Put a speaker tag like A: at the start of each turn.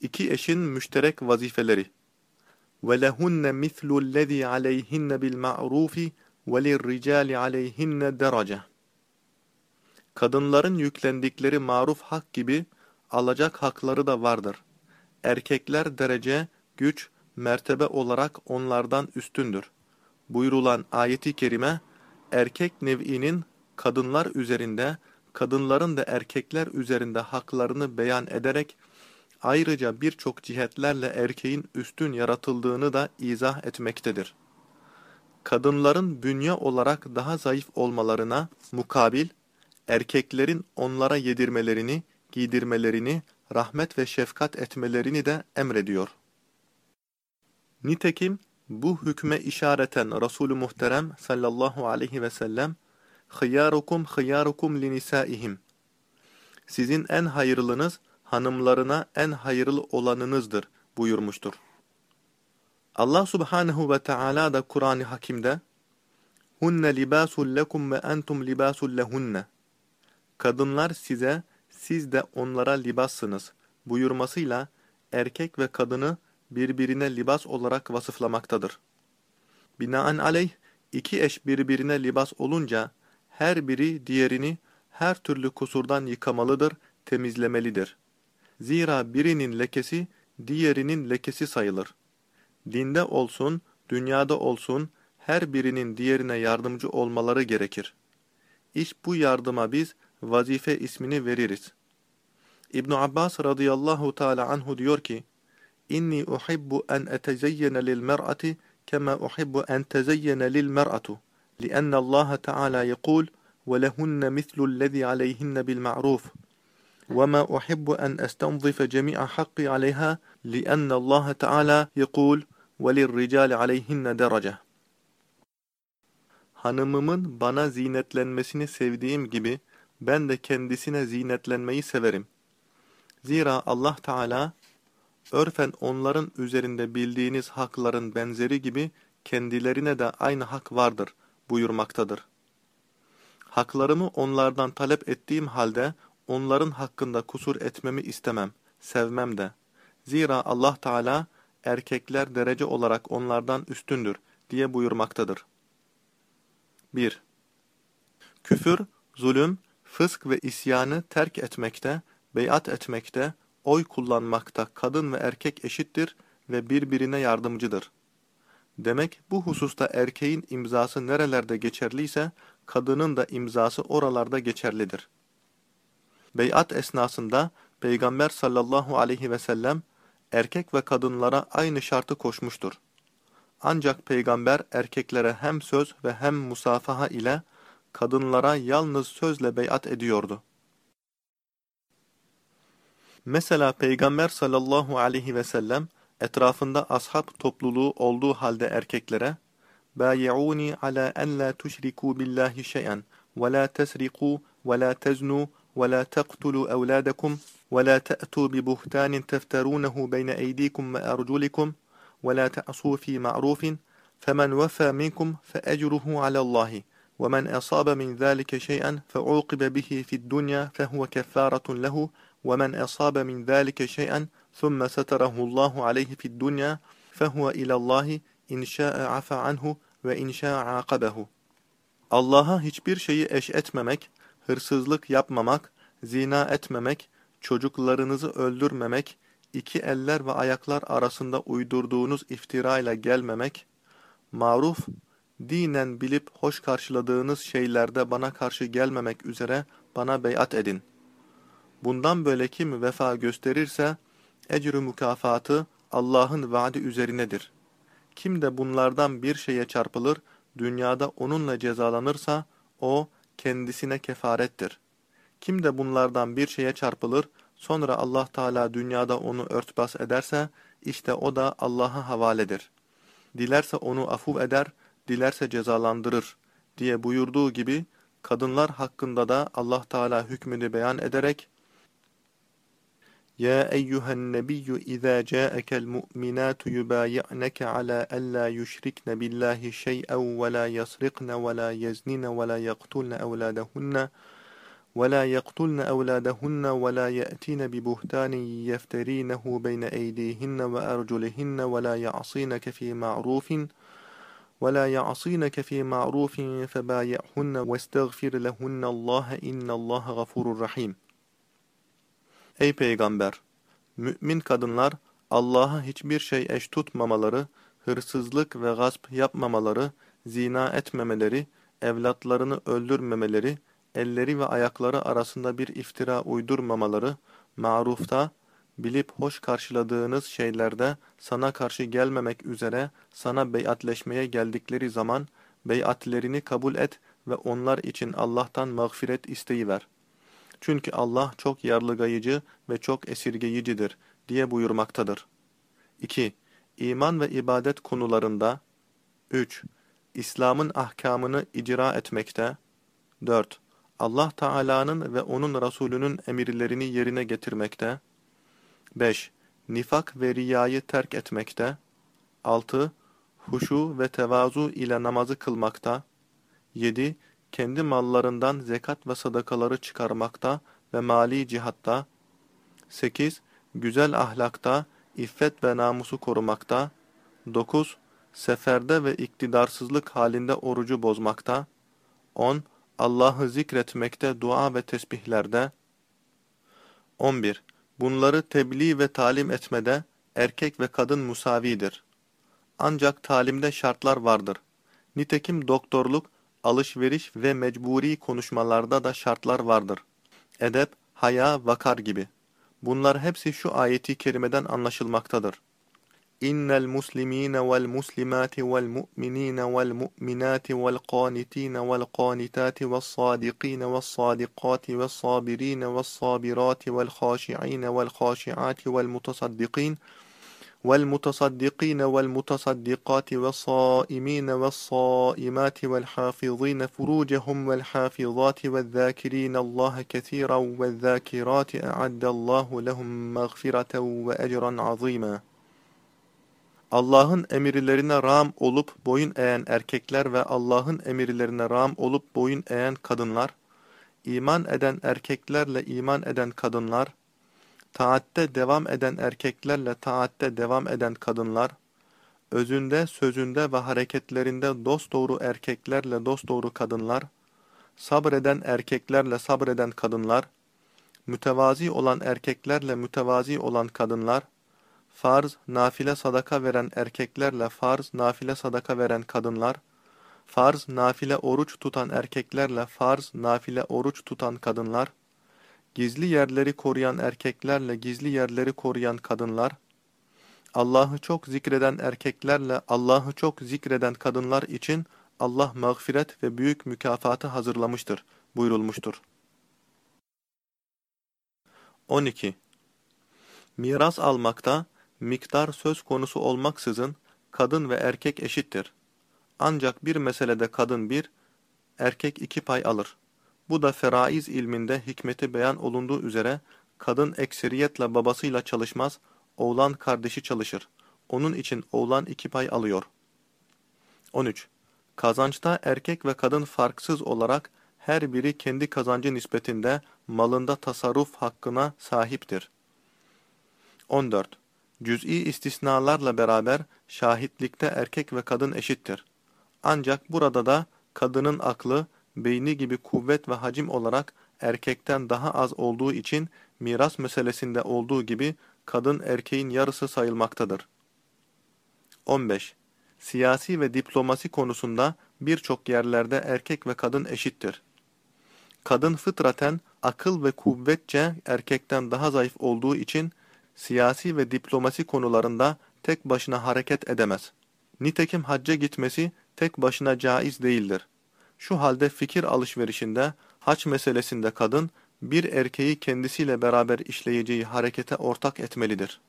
A: İki eşin müşterek vazifeleri. وَلَهُنَّ مِثْلُ الَّذ۪ي عَلَيْهِنَّ بِالْمَعْرُوفِ وَلِلْرِجَالِ عَلَيْهِنَّ دَرَجَةً Kadınların yüklendikleri maruf hak gibi alacak hakları da vardır. Erkekler derece, güç, mertebe olarak onlardan üstündür. Buyurulan ayeti kerime, erkek nev'inin kadınlar üzerinde, kadınların da erkekler üzerinde haklarını beyan ederek, ayrıca birçok cihetlerle erkeğin üstün yaratıldığını da izah etmektedir. Kadınların bünye olarak daha zayıf olmalarına mukabil, erkeklerin onlara yedirmelerini, giydirmelerini, rahmet ve şefkat etmelerini de emrediyor. Nitekim bu hükme işareten Resulü Muhterem sallallahu aleyhi ve sellem "Hıyarukum hıyarukum linisaihim." Sizin en hayırlınız hanımlarına en hayırlı olanınızdır buyurmuştur. Allah subhanehu ve Teala da Kur'an-ı Hakim'de Hunne libasul lekum ve entum libasul lehunne Kadınlar size, siz de onlara libassınız buyurmasıyla erkek ve kadını birbirine libas olarak vasıflamaktadır. Binaenaleyh iki eş birbirine libas olunca her biri diğerini her türlü kusurdan yıkamalıdır, temizlemelidir. Zira birinin lekesi diğerinin lekesi sayılır. Dinde olsun, dünyada olsun her birinin diğerine yardımcı olmaları gerekir. İş bu yardıma biz vazife ismini veririz. İbn Abbas radıyallahu teala anhu diyor ki: İnni uhibbu en etezeyyene lil mer'ati kema uhibbu en tezeyyene lil mer'atu. لأن الله تعالى يقول: ولهن مثل الذي عليهن بالمعروف وما أحب أن أستنظف جميع حقي عليها لأن الله تعالى يقول وَلِلْرِجَالِ عَلَيْهِنَّ دَرَجَةً Hanımımın bana zinetlenmesini sevdiğim gibi ben de kendisine zinetlenmeyi severim. Zira Allah Teala örfen onların üzerinde bildiğiniz hakların benzeri gibi kendilerine de aynı hak vardır buyurmaktadır. Haklarımı onlardan talep ettiğim halde onların hakkında kusur etmemi istemem, sevmem de. Zira Allah Teala erkekler derece olarak onlardan üstündür diye buyurmaktadır. 1. Küfür, zulüm, fısk ve isyanı terk etmekte, beyat etmekte, oy kullanmakta kadın ve erkek eşittir ve birbirine yardımcıdır. Demek bu hususta erkeğin imzası nerelerde geçerliyse, kadının da imzası oralarda geçerlidir. Beyat esnasında Peygamber sallallahu aleyhi ve sellem erkek ve kadınlara aynı şartı koşmuştur. Ancak peygamber erkeklere hem söz ve hem musafaha ile kadınlara yalnız sözle beyat ediyordu. Mesela peygamber sallallahu aleyhi ve sellem etrafında ashab topluluğu olduğu halde erkeklere "Bayi'uni ala en la tushriku billahi şey'en ve la tesriku ve وَلَا تَقْتُلُوا أَوْلَادَكُمْ ولا تأتوا ببهتان تفترونه بين أيديكم وأرجلكم ولا تعصوا في معروف فمن وفى منكم فأجره على الله ومن أصاب من ذلك شيئا فعوقب به في الدنيا فهو كفارة له ومن أصاب من ذلك شيئا ثم ستره الله عليه في الدنيا فهو إلى الله إن شاء عفى عنه ve inşa akabehu. Allah'a hiçbir şeyi eş etmemek, hırsızlık yapmamak, zina etmemek, çocuklarınızı öldürmemek, iki eller ve ayaklar arasında uydurduğunuz iftirayla gelmemek, maruf, dinen bilip hoş karşıladığınız şeylerde bana karşı gelmemek üzere bana beyat edin. Bundan böyle kim vefa gösterirse, ecrü mükafatı Allah'ın vaadi üzerinedir. Kim de bunlardan bir şeye çarpılır, dünyada onunla cezalanırsa, o kendisine kefarettir. Kim de bunlardan bir şeye çarpılır, sonra Allah Teala dünyada onu örtbas ederse, işte o da Allah'a havaledir. Dilerse onu afuv eder, dilerse cezalandırır diye buyurduğu gibi, kadınlar hakkında da Allah Teala hükmünü beyan ederek, يا أيها النبي إذا جاءك المؤمنات يبايعنك على ألا يشركن بالله شيئا ولا يسرقن ولا يزنن ولا يقتلن أولادهن ولا يقتلن أولادهن ولا يأتين ببهتان يفترينه بين أيديهن وأرجلهن ولا يعصينك في معروف ولا يعصينك في معروف فبايعهن واستغفر لهن الله إن الله غفور رحيم. Ey Peygamber! Mümin kadınlar Allah'a hiçbir şey eş tutmamaları, hırsızlık ve gasp yapmamaları, zina etmemeleri, evlatlarını öldürmemeleri, elleri ve ayakları arasında bir iftira uydurmamaları, marufta, bilip hoş karşıladığınız şeylerde sana karşı gelmemek üzere sana beyatleşmeye geldikleri zaman beyatlerini kabul et ve onlar için Allah'tan mağfiret isteyiver. Çünkü Allah çok yarlıgayıcı ve çok esirgeyicidir diye buyurmaktadır. 2. İman ve ibadet konularında 3. İslam'ın ahkamını icra etmekte 4. Allah Teala'nın ve O'nun Resulünün emirlerini yerine getirmekte 5. Nifak ve riyayı terk etmekte 6. Huşu ve tevazu ile namazı kılmakta 7. Kendi mallarından zekat ve sadakaları çıkarmakta ve mali cihatta 8. Güzel ahlakta, iffet ve namusu korumakta 9. Seferde ve iktidarsızlık halinde orucu bozmakta 10. Allah'ı zikretmekte dua ve tesbihlerde 11. Bunları tebliğ ve talim etmede erkek ve kadın musavidir. Ancak talimde şartlar vardır. Nitekim doktorluk, alışveriş ve mecburi konuşmalarda da şartlar vardır. Edep, haya, vakar gibi. Bunlar hepsi şu ayeti kerimeden anlaşılmaktadır. إن المسلمين والمسلمات والمؤمنين والمؤمنات والقانتين والقانتات والصادقين والصادقات والصابرين والصابرات والخاشعين والخاشعات والمتصدقين والمتصدقين والمتصدقات والصائمين والصائمات والحافظين فروجهم والحافظات والذاكرين الله كثيرا والذاكرات أعد الله لهم مغفرة وأجرا عظيما Allah'ın emirlerine ram olup boyun eğen erkekler ve Allah'ın emirlerine ram olup boyun eğen kadınlar, iman eden erkeklerle iman eden kadınlar, taatte devam eden erkeklerle taatte devam eden kadınlar, özünde, sözünde ve hareketlerinde dosdoğru erkeklerle dosdoğru kadınlar, sabreden erkeklerle sabreden kadınlar, mütevazi olan erkeklerle mütevazi olan kadınlar, farz, nafile sadaka veren erkeklerle farz, nafile sadaka veren kadınlar, farz, nafile oruç tutan erkeklerle farz, nafile oruç tutan kadınlar, gizli yerleri koruyan erkeklerle gizli yerleri koruyan kadınlar, Allah'ı çok zikreden erkeklerle Allah'ı çok zikreden kadınlar için Allah mağfiret ve büyük mükafatı hazırlamıştır buyurulmuştur. 12. Miras almakta miktar söz konusu olmaksızın kadın ve erkek eşittir. Ancak bir meselede kadın bir, erkek iki pay alır. Bu da feraiz ilminde hikmeti beyan olunduğu üzere kadın ekseriyetle babasıyla çalışmaz, oğlan kardeşi çalışır. Onun için oğlan iki pay alıyor. 13. Kazançta erkek ve kadın farksız olarak her biri kendi kazancı nispetinde malında tasarruf hakkına sahiptir. 14. Cüz'i istisnalarla beraber şahitlikte erkek ve kadın eşittir. Ancak burada da kadının aklı, beyni gibi kuvvet ve hacim olarak erkekten daha az olduğu için miras meselesinde olduğu gibi kadın erkeğin yarısı sayılmaktadır. 15. Siyasi ve diplomasi konusunda birçok yerlerde erkek ve kadın eşittir. Kadın fıtraten akıl ve kuvvetçe erkekten daha zayıf olduğu için siyasi ve diplomasi konularında tek başına hareket edemez. Nitekim hacca gitmesi tek başına caiz değildir. Şu halde fikir alışverişinde, haç meselesinde kadın, bir erkeği kendisiyle beraber işleyeceği harekete ortak etmelidir.